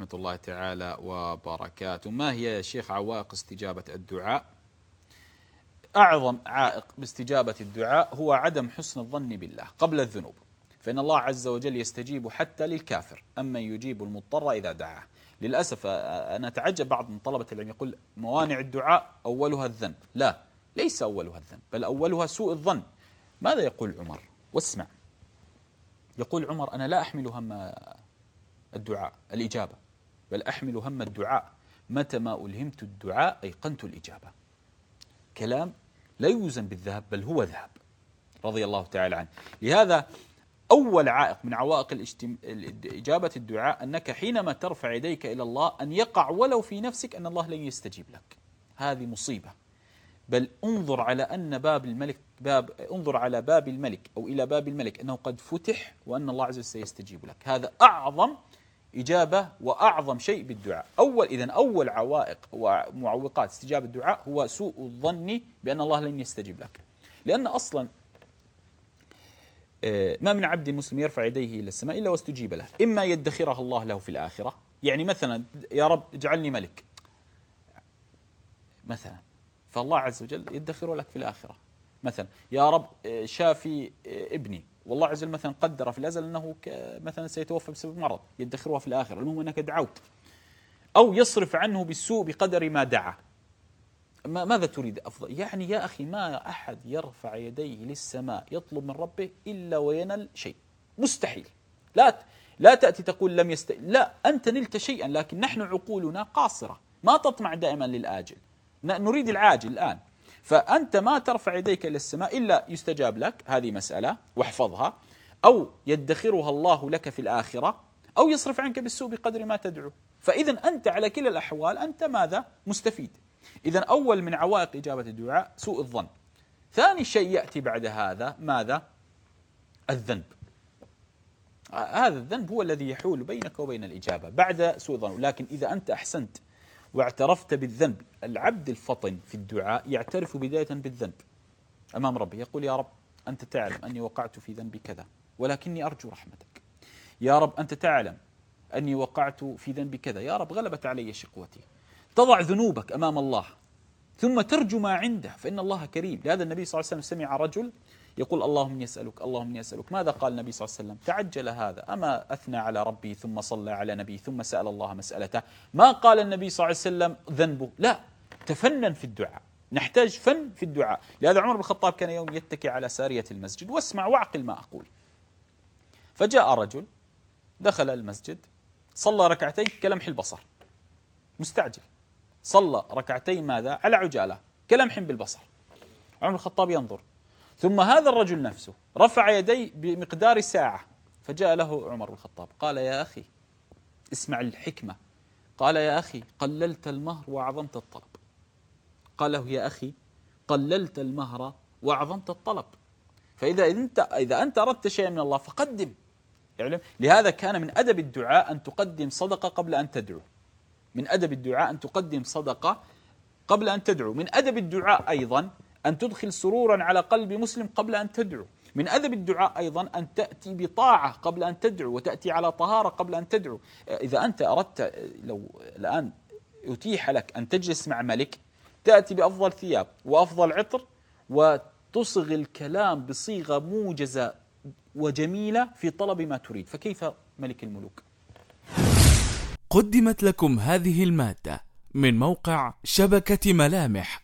ورحمة الله تعالى وبركاته. ما هي يا شيخ عوائق استجابة الدعاء؟ أعظم عائق باستجابة الدعاء هو عدم حسن الظن بالله قبل الذنوب. فإن الله عز وجل يستجيب حتى للكافر أما يجيب المضطر إذا دعاه. للأسف أنا أتعجب بعض من طلبة العلم يقول موانع الدعاء أولها الذنب. لا ليس أولها الذنب بل أولها سوء الظن. ماذا يقول عمر؟ واسمع. يقول عمر أنا لا أحمل هم الدعاء الإجابة. بل أحمل هم الدعاء. متى ما ألهمت الدعاء أيقنت الإجابة. كلام لا يوزن بالذهب بل هو ذهب. رضي الله تعالى عنه. لهذا أول عائق من عوائق الاجتم... إجابة الدعاء أنك حينما ترفع يديك إلى الله أن يقع ولو في نفسك أن الله لن يستجيب لك. هذه مصيبة. بل انظر على أن باب الملك باب انظر على باب الملك أو إلى باب الملك أنه قد فتح وأن الله عز وجل سيستجيب لك. هذا أعظم إجابة وأعظم شيء بالدعاء. أول إذا أول عوائق ومعوقات استجابة الدعاء هو سوء الظن بأن الله لن يستجيب لك. لأن أصلا آه، ما من عبد مسلم يرفع يديه إلى السماء إلا واستجيب له. إما يدخرها الله له في الآخرة. يعني مثلا يا رب اجعلني ملك. مثلا. فالله عز وجل يدخر لك في الآخرة. مثلا يا رب آه، شافي آه، ابني. والله عز وجل مثلا قدر في الأزل أنه مثلا سيتوفى بسبب مرض يدخرها في الآخرة. المهم أنك دعوت. أو يصرف عنه بالسوء بقدر ما دعا. ماذا تريد أفضل؟ يعني يا أخي ما أحد يرفع يديه للسماء يطلب من ربه إلا وينال شيء. مستحيل. لا لا تأتي تقول لم يست لا أنت نلت شيئا لكن نحن عقولنا قاصرة. ما تطمع دائما للآجل. نريد العاجل الآن. فأنت ما ترفع يديك إلى السماء إلا يستجاب لك هذه مسألة واحفظها. أو يدخرها الله لك في الآخرة أو يصرف عنك بالسوء بقدر ما تدعو. فإذا أنت على كلا الأحوال أنت ماذا؟ مستفيد. إذا أول من عوائق إجابة الدعاء سوء الظن. ثاني شيء يأتي بعد هذا ماذا؟ الذنب. هذا الذنب هو الذي يحول بينك وبين الإجابة بعد سوء الظن. لكن إذا أنت أحسنت واعترفت بالذنب. العبد الفطن في الدعاء يعترف بداية بالذنب أمام ربه. يقول يا رب أنت تعلم أني وقعت في ذنب كذا ولكني أرجو رحمتك. يا رب أنت تعلم أني وقعت في ذنب كذا. يا رب غلبت علي شقوتي. تضع ذنوبك أمام الله ثم ترجو ما عنده فإن الله كريم. لهذا النبي صلى الله عليه وسلم سمع رجل يقول اللهم يسألك اللهم يسألك. ماذا قال النبي صلى الله عليه وسلم؟ تعجل هذا. أما أثنى على ربي ثم صلى على نبي ثم سأل الله مسألته. ما قال النبي صلى الله عليه وسلم؟ ذنبه لا. تفنن في الدعاء. نحتاج فن في الدعاء. لهذا عمر بن الخطاب كان يوم يتكي على سارية المسجد واسمع واعقل ما أقول. فجاء رجل دخل المسجد صلى ركعتين كلمح البصر. مستعجل. صلى ركعتين ماذا؟ على عجالة. كلمح بالبصر. عمر الخطاب ينظر. ثم هذا الرجل نفسه رفع يديه بمقدار ساعة فجاء له عمر بن الخطاب قال يا أخي اسمع الحكمة. قال يا أخي قللت المهر وأعظمت الطلب. قال له يا أخي قللت المهر وأعظمت الطلب. فإذا أنت إذا أنت أردت شيئا من الله فقدم. يعني لهذا كان من أدب الدعاء أن تقدم صدقة قبل أن تدعو. من أدب الدعاء أن تقدم صدقة قبل أن تدعو. من أدب الدعاء أيضا أن تدخل سرورا على قلب مسلم قبل أن تدعو. من أدب الدعاء أيضا أن تأتي بطاعة قبل أن تدعو وتأتي على طهارة قبل أن تدعو. إذا أنت أردت لو الآن أتيح لك أن تجلس مع ملك تأتي بأفضل ثياب وأفضل عطر وتصغ الكلام بصيغة موجزة وجميلة في طلب ما تريد. فكيف ملك الملوك؟ قدمت لكم هذه المادة من موقع شبكة ملامح.